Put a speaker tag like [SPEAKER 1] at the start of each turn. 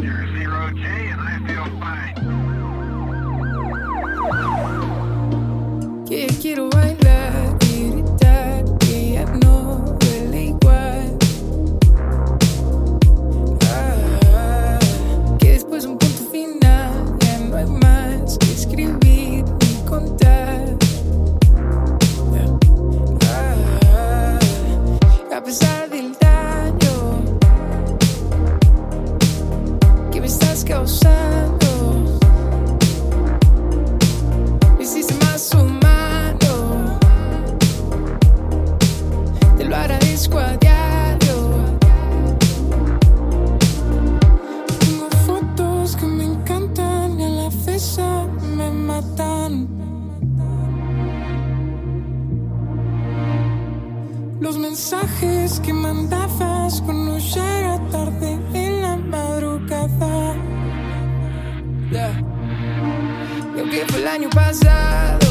[SPEAKER 1] Roger, zero J, and I feel fine.
[SPEAKER 2] los mensajes que mandabas cuando ya era tarde en la madrugada. Yeah. Lo que fue el año pasado